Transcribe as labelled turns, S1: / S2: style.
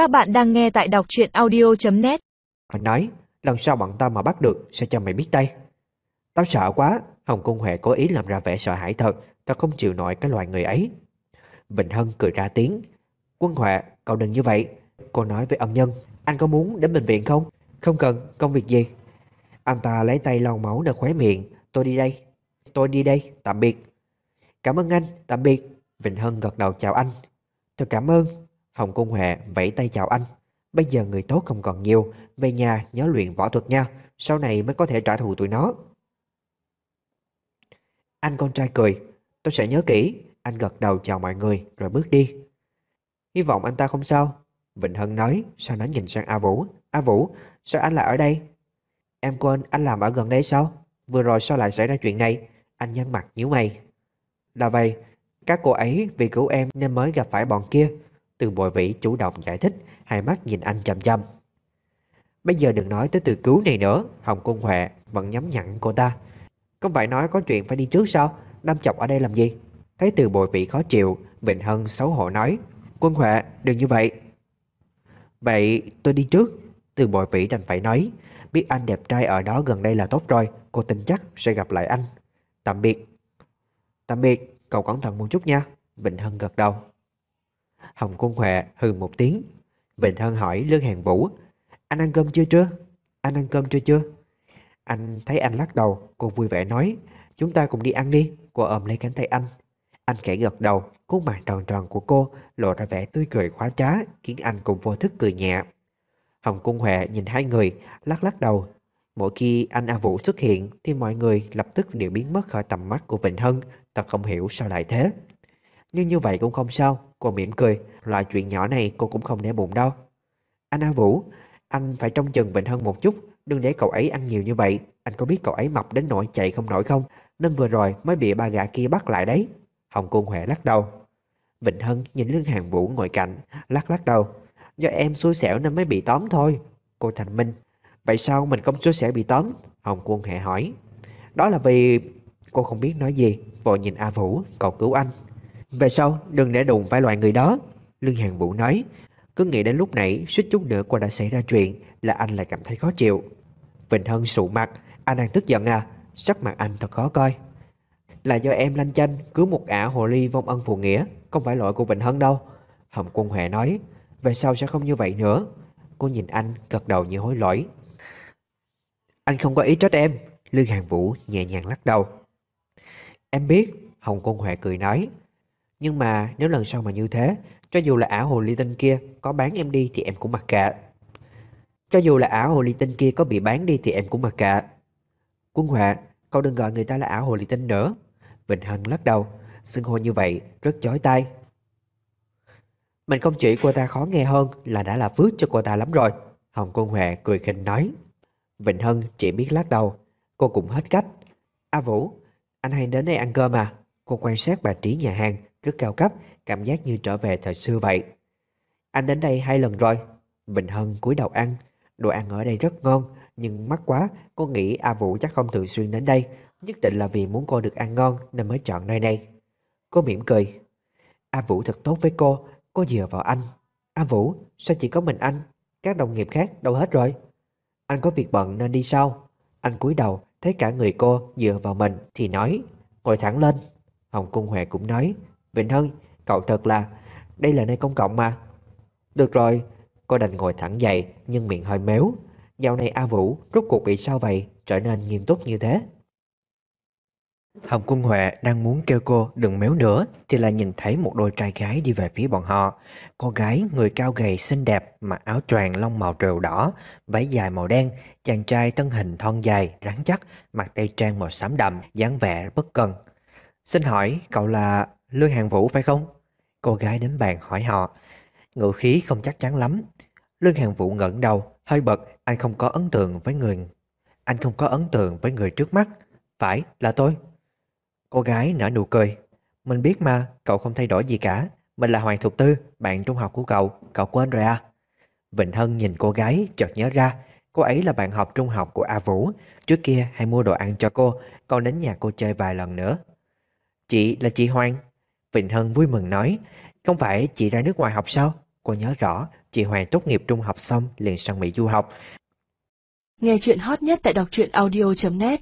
S1: Các bạn đang nghe tại đọc truyện audio.net
S2: Anh nói, lần sau bọn tao mà bắt được sẽ cho mày biết tay. Tao sợ quá, Hồng Cung Huệ cố ý làm ra vẻ sợ hãi thật, tao không chịu nổi cái loại người ấy. Vịnh Hân cười ra tiếng. Quân Huệ, cậu đừng như vậy. Cô nói với ân nhân, anh có muốn đến bệnh viện không? Không cần, công việc gì? Anh ta lấy tay lau máu nơi khóe miệng. Tôi đi đây. Tôi đi đây, tạm biệt. Cảm ơn anh, tạm biệt. Vịnh Hân gật đầu chào anh. Tôi cảm ơn. Hồng Cung Huệ vẫy tay chào anh. Bây giờ người tốt không còn nhiều, về nhà nhớ luyện võ thuật nha, sau này mới có thể trả thù tụi nó. Anh con trai cười, tôi sẽ nhớ kỹ. Anh gật đầu chào mọi người rồi bước đi. Hy vọng anh ta không sao. Vịnh Hân nói, sau đó nhìn sang A Vũ. A Vũ, sao anh lại ở đây? Em quên anh làm ở gần đây sao? Vừa rồi sao lại xảy ra chuyện này? Anh nhăn mặt nhíu mày. Là vậy, các cô ấy vì cứu em nên mới gặp phải bọn kia. Từ bội vĩ chủ động giải thích, hai mắt nhìn anh chăm chăm. Bây giờ đừng nói tới từ cứu này nữa, Hồng Cung Huệ vẫn nhắm nhặn cô ta. Không phải nói có chuyện phải đi trước sao? Đâm chọc ở đây làm gì? Thấy từ bội vĩ khó chịu, Vịnh Hân xấu hổ nói. Quân Huệ, đừng như vậy. Vậy tôi đi trước. Từ bội vĩ đành phải nói. Biết anh đẹp trai ở đó gần đây là tốt rồi, cô tin chắc sẽ gặp lại anh. Tạm biệt. Tạm biệt, cậu cẩn thận một chút nha. Vịnh Hân gật đầu. Hồng Cung Huệ hừ một tiếng. Vịnh Hân hỏi Lương Hàng Vũ. Anh ăn cơm chưa chưa? Anh ăn cơm chưa chưa? Anh thấy anh lắc đầu, cô vui vẻ nói. Chúng ta cùng đi ăn đi. Cô ôm lấy cánh tay anh. Anh khẽ gật đầu, khuôn mặt tròn tròn của cô lộ ra vẻ tươi cười khóa trá, khiến anh cũng vô thức cười nhẹ. Hồng Cung Huệ nhìn hai người, lắc lắc đầu. Mỗi khi anh A Vũ xuất hiện thì mọi người lập tức đều biến mất khỏi tầm mắt của Vịnh Hân, thật không hiểu sao lại thế. Nhưng như vậy cũng không sao, cô mỉm cười, loại chuyện nhỏ này cô cũng không để bụng đâu. Anh A Vũ, anh phải trông chừng Vịnh Hân một chút, đừng để cậu ấy ăn nhiều như vậy. Anh có biết cậu ấy mập đến nỗi chạy không nổi không? Nên vừa rồi mới bị ba gã kia bắt lại đấy. Hồng Cung Huệ lắc đầu. Vịnh Hân nhìn Lương Hàng Vũ ngồi cạnh, lắc lắc đầu. Do em xui xẻo nên mới bị tóm thôi. Cô Thành Minh. Vậy sao mình không xui xẻo bị tóm? Hồng Quân Huệ hỏi. Đó là vì... Cô không biết nói gì, vội nhìn A Vũ, cậu cứu anh. Về sau, đừng để đụng phải loại người đó. Lương Hàng Vũ nói. Cứ nghĩ đến lúc nãy, suýt chút nữa cô đã xảy ra chuyện, là anh lại cảm thấy khó chịu. Vịnh Hân sụ mặt, anh đang tức giận à? Sắc mặt anh thật khó coi. Là do em lanh chanh cứu một ả hồ ly vong ân phụ nghĩa, không phải lỗi của Vịnh Hân đâu. Hồng Quân Huệ nói, về sau sẽ không như vậy nữa. Cô nhìn anh gật đầu như hối lỗi. Anh không có ý trách em. Lương Hàng Vũ nhẹ nhàng lắc đầu. Em biết, Hồng Quân Huệ cười nói. Nhưng mà nếu lần sau mà như thế, cho dù là ả hồ ly tinh kia có bán em đi thì em cũng mặc kệ. Cho dù là ả hồ ly tinh kia có bị bán đi thì em cũng mặc kệ. Quân Họa, cậu đừng gọi người ta là ả hồ ly tinh nữa. Vịnh Hân lắc đầu, xưng hô như vậy rất chói tai. Mình không chỉ cô ta khó nghe hơn là đã là phước cho cô ta lắm rồi. Hồng Quân Huệ cười khinh nói. Vịnh Hân chỉ biết lắc đầu, cô cũng hết cách. A Vũ, anh hay đến đây ăn cơm à? Cô quan sát bà trí nhà hàng, rất cao cấp, cảm giác như trở về thời xưa vậy. Anh đến đây hai lần rồi. Bình Hân cúi đầu ăn. Đồ ăn ở đây rất ngon, nhưng mắc quá, cô nghĩ A Vũ chắc không thường xuyên đến đây. Nhất định là vì muốn cô được ăn ngon nên mới chọn nơi này. Cô mỉm cười. A Vũ thật tốt với cô, cô dựa vào anh. A Vũ, sao chỉ có mình anh? Các đồng nghiệp khác đâu hết rồi? Anh có việc bận nên đi sau. Anh cúi đầu, thấy cả người cô dựa vào mình thì nói, ngồi thẳng lên. Hồng Cung Huệ cũng nói, Vịnh Hân, cậu thật là, đây là nơi công cộng mà. Được rồi, cô đành ngồi thẳng dậy nhưng miệng hơi méo. Dạo này A Vũ rốt cuộc bị sao vậy, trở nên nghiêm túc như thế. Hồng Cung Huệ đang muốn kêu cô đừng méo nữa thì là nhìn thấy một đôi trai gái đi về phía bọn họ. Cô gái người cao gầy xinh đẹp mặc áo choàng lông màu rượu đỏ, váy dài màu đen, chàng trai thân hình thon dài, rắn chắc, mặc tây trang màu xám đậm, dáng vẻ bất cần. Xin hỏi cậu là Lương Hàng Vũ phải không? Cô gái đến bàn hỏi họ. Ngự khí không chắc chắn lắm. Lương Hàng Vũ ngẩng đầu, hơi bật, anh không có ấn tượng với người. Anh không có ấn tượng với người trước mắt. Phải, là tôi. Cô gái nở nụ cười. Mình biết mà, cậu không thay đổi gì cả. Mình là Hoàng Thục Tư, bạn trung học của cậu. Cậu quên rồi à? Vịnh Hân nhìn cô gái, chợt nhớ ra. Cô ấy là bạn học trung học của A Vũ. Trước kia hay mua đồ ăn cho cô, còn đến nhà cô chơi vài lần nữa. Chị là chị Hoàng. Vịnh Hân vui mừng nói. Không phải chị ra nước ngoài học sao? Cô nhớ rõ, chị Hoàng tốt nghiệp trung học xong liền sang Mỹ du học.
S3: Nghe chuyện hot nhất tại đọc truyện audio.net